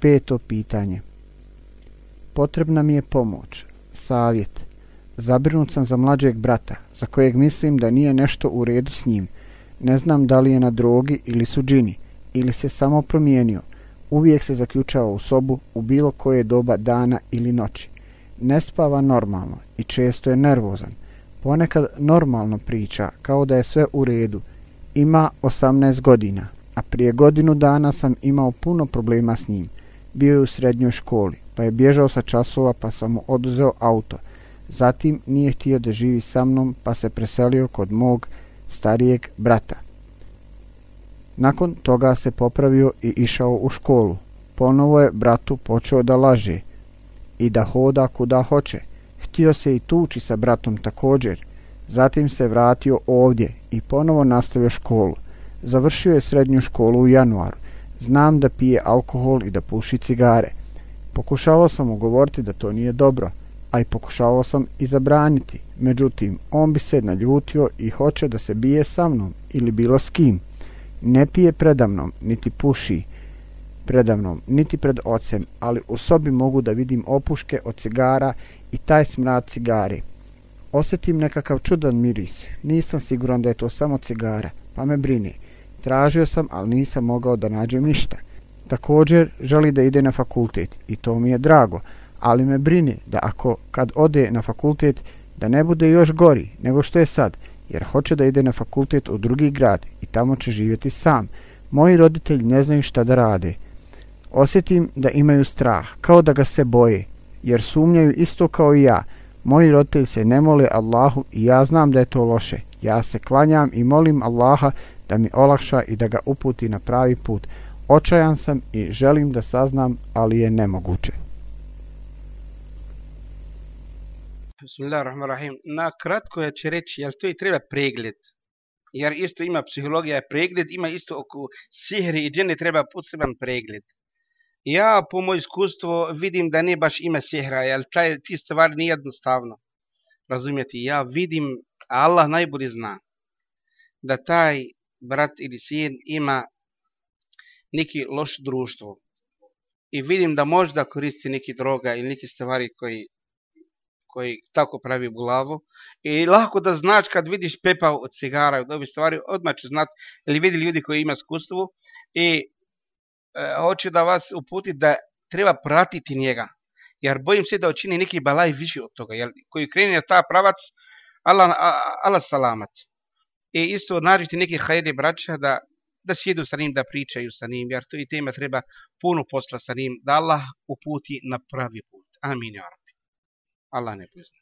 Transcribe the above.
Peto pitanje. Potrebna mi je pomoć, savjet. Zabrinut sam za mlađeg brata, za kojeg mislim da nije nešto u redu s njim. Ne znam da li je na drogi ili su džini, ili se samo promijenio. Uvijek se zaključava u sobu u bilo koje doba dana ili noći. Ne spava normalno i često je nervozan. Ponekad normalno priča, kao da je sve u redu. Ima 18 godina, a prije godinu dana sam imao puno problema s njim. Bio je u srednjoj školi, pa je bježao sa časova pa sam mu oduzeo auto. Zatim nije htio da živi sa mnom pa se preselio kod mog starijeg brata. Nakon toga se popravio i išao u školu. Ponovo je bratu počeo da laže i da hoda kuda hoće. Htio se i tuči sa bratom također. Zatim se vratio ovdje i ponovo nastavio školu. Završio je srednju školu u januaru. Znam da pije alkohol i da puši cigare. Pokušavao sam ugovoriti da to nije dobro, a i pokušavao sam i zabraniti. Međutim, on bi se naljutio i hoće da se bije sa mnom ili bilo s kim. Ne pije predamnom, niti puši predamnom, niti pred ocem, ali u sobi mogu da vidim opuške od cigara i taj smrad cigare. Osjetim nekakav čudan miris. Nisam siguran da je to samo cigara, pa me brini. Tražio sam, ali nisam mogao da nađem ništa. Također želi da ide na fakultet i to mi je drago, ali me brine da ako kad ode na fakultet da ne bude još gori nego što je sad, jer hoće da ide na fakultet u drugi grad i tamo će živjeti sam. Moji roditelji ne znaju šta da rade. Osjetim da imaju strah, kao da ga se boje, jer sumnjaju isto kao i ja. Moji roditelji se ne mole Allahu i ja znam da je to loše. Ja se klanjam i molim Allaha da mi olakša i da ga uputi na pravi put. Očajan sam i želim da saznam, ali je nemoguće. Bismillahirrahmanirrahim. Na kratko ja ću reći, jel to i treba pregled? Jer isto ima psihologija pregled, ima isto oko sihri i džene treba poseban pregled. Ja po moj iskustvu vidim da ne baš ima sihra, jer taj, ti stvari nije jednostavno. Razumijete, ja vidim, Allah najbolji zna, da taj brat ili sin ima neki loš društvo. I vidim da možda koristi neki droga ili neki stvari koji koji tako pravi u glavu. I lako da znaš kad vidiš pepa od cigara od ovih stvari odmah će znat ili vidi ljudi koji ima iskustvo. I E, hoću da vas uputi da treba pratiti njega jer bojim se da učini neki balaj više od toga jer koji kreni na ta pravac Allah, Allah salamat i isto nađite neki hajde braća da da sjedu sa njim, da pričaju sa njim, jer to i tema treba puno posla sa njim, da Allah uputi na pravi put. Amin, ja rabbi. Allah ne prizna.